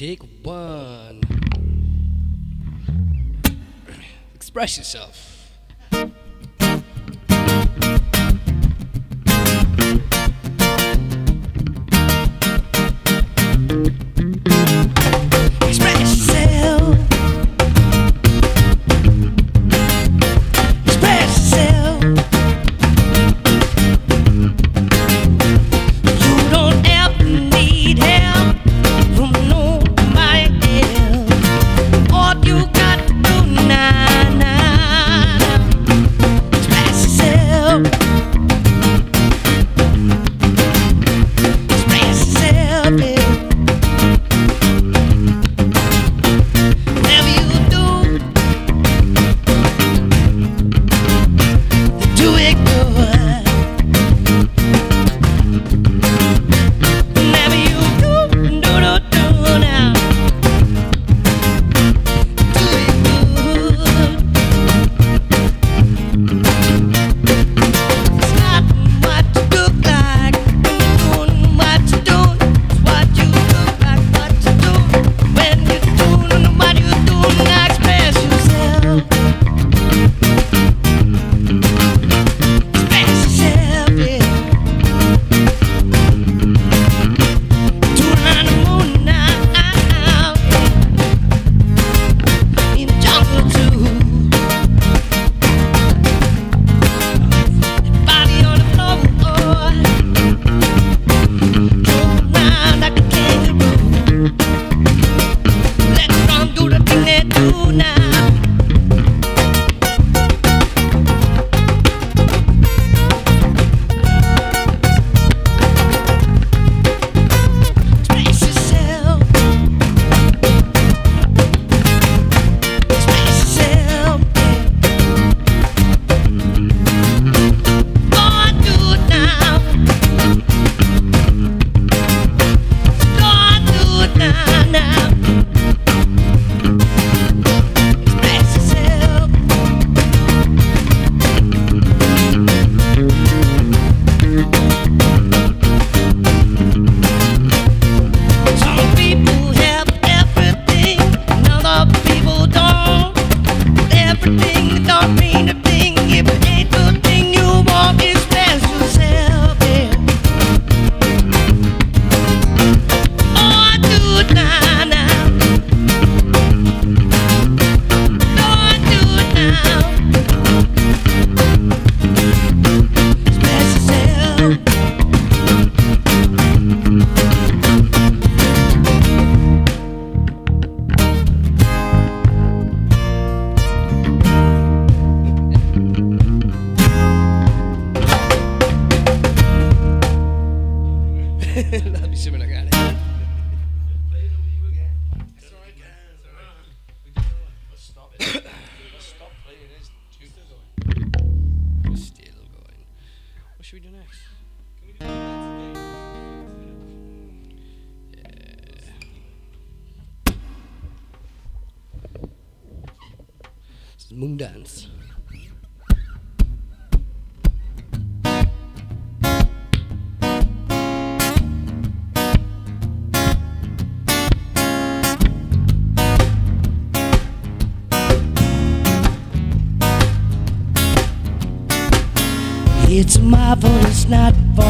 Take one. Express yourself. Moon Dance. It's my fault, it's not fault.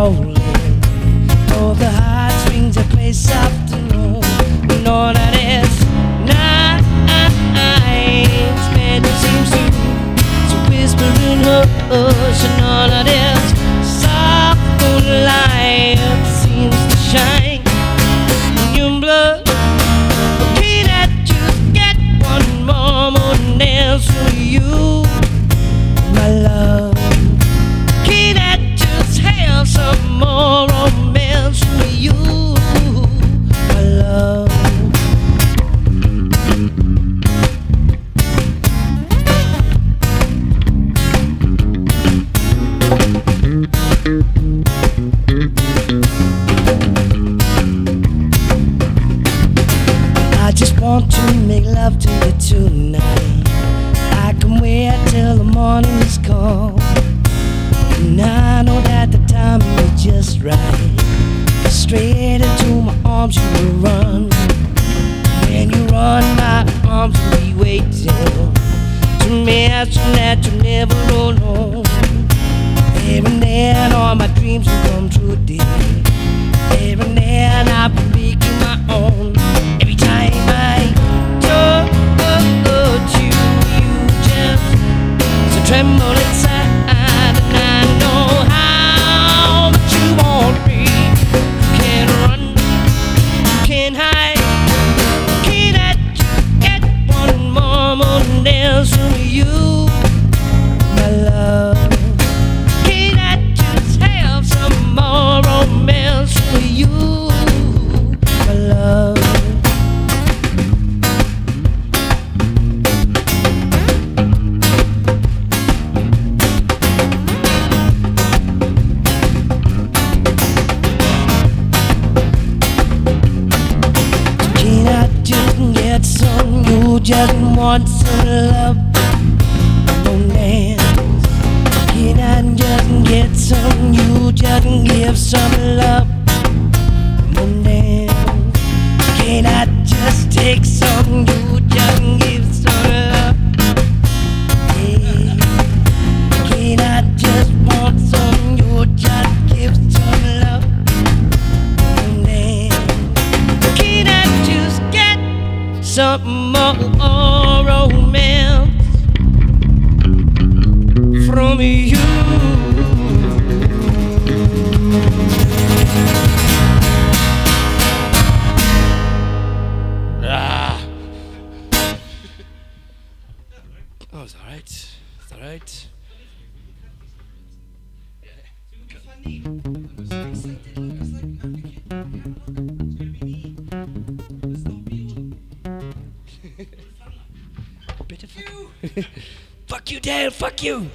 house dreams will come true, dear. love won't. Can I just get some? You just give some love won't. Can I just take some? You just give some love. Yeah. Can I just want some? You just give some love. Won't. Can I just get some more? from you. Ah. Oh, it's all right. It's all right. Bitte fuck you, Dale. Fuck you.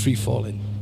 free falling.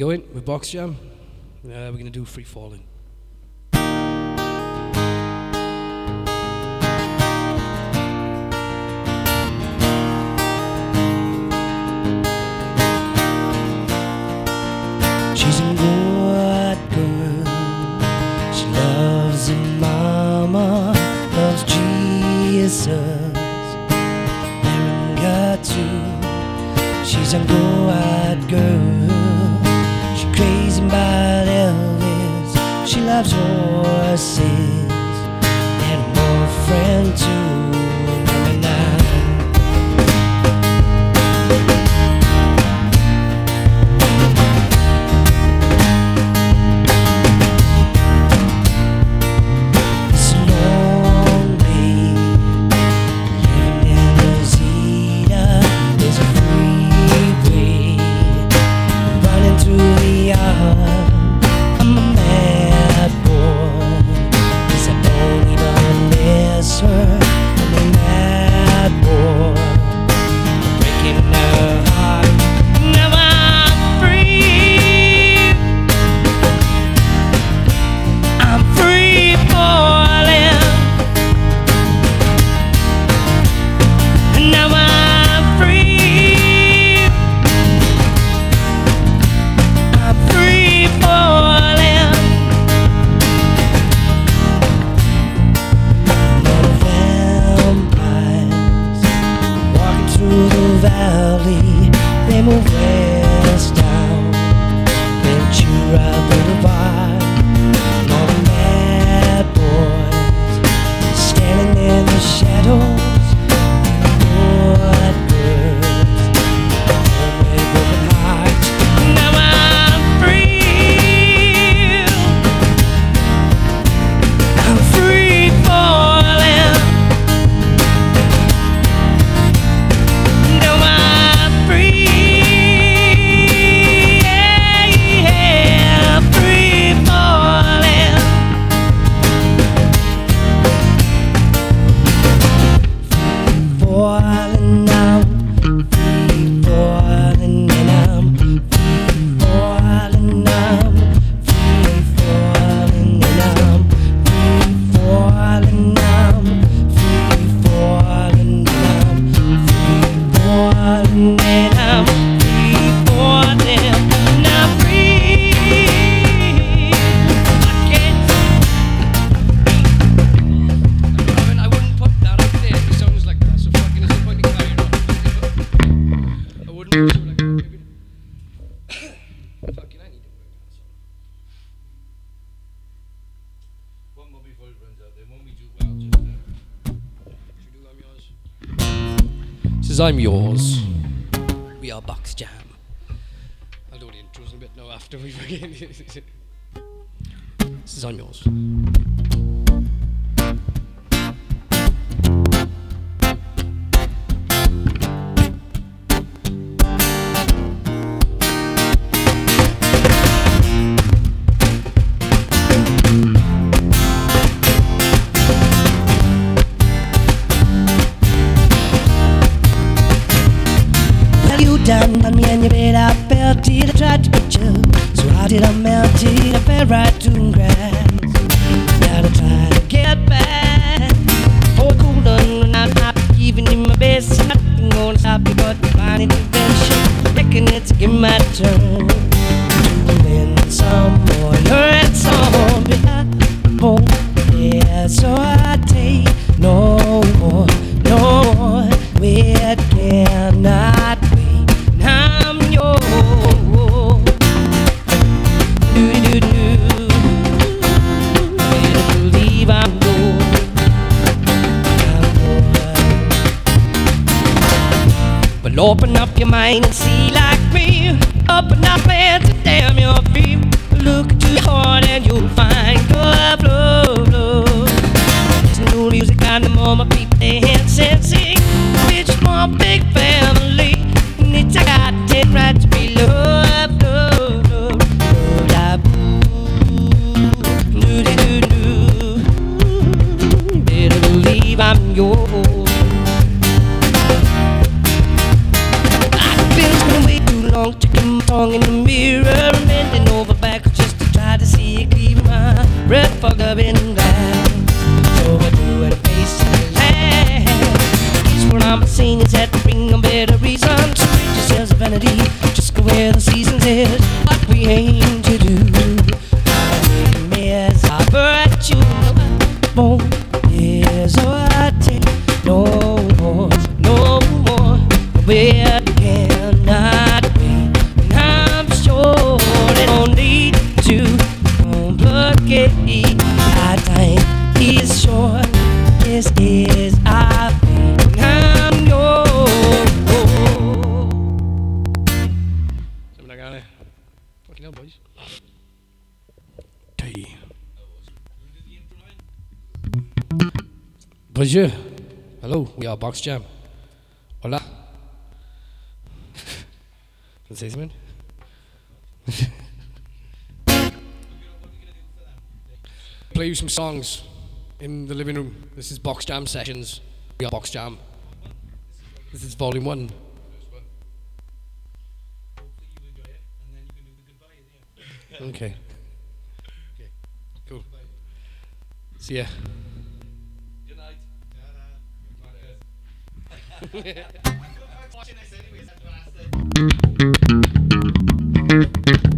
going with Box Jam. Uh, we're going to do Free Falling. She's a good girl. She loves her mama, loves Jesus. Aaron got to. She's a good girl. loves horses and more friends too. Because I'm yours. We are box Jam. I'll do the intros in a bit now after we begin. this is I'm yours. Mine. Hello, we are Box Jam. Hola. Can say something? Play you some songs in the living room. This is Box Jam Sessions. We are Box Jam. This is volume one. Okay. Okay. Cool. See ya. Anyways,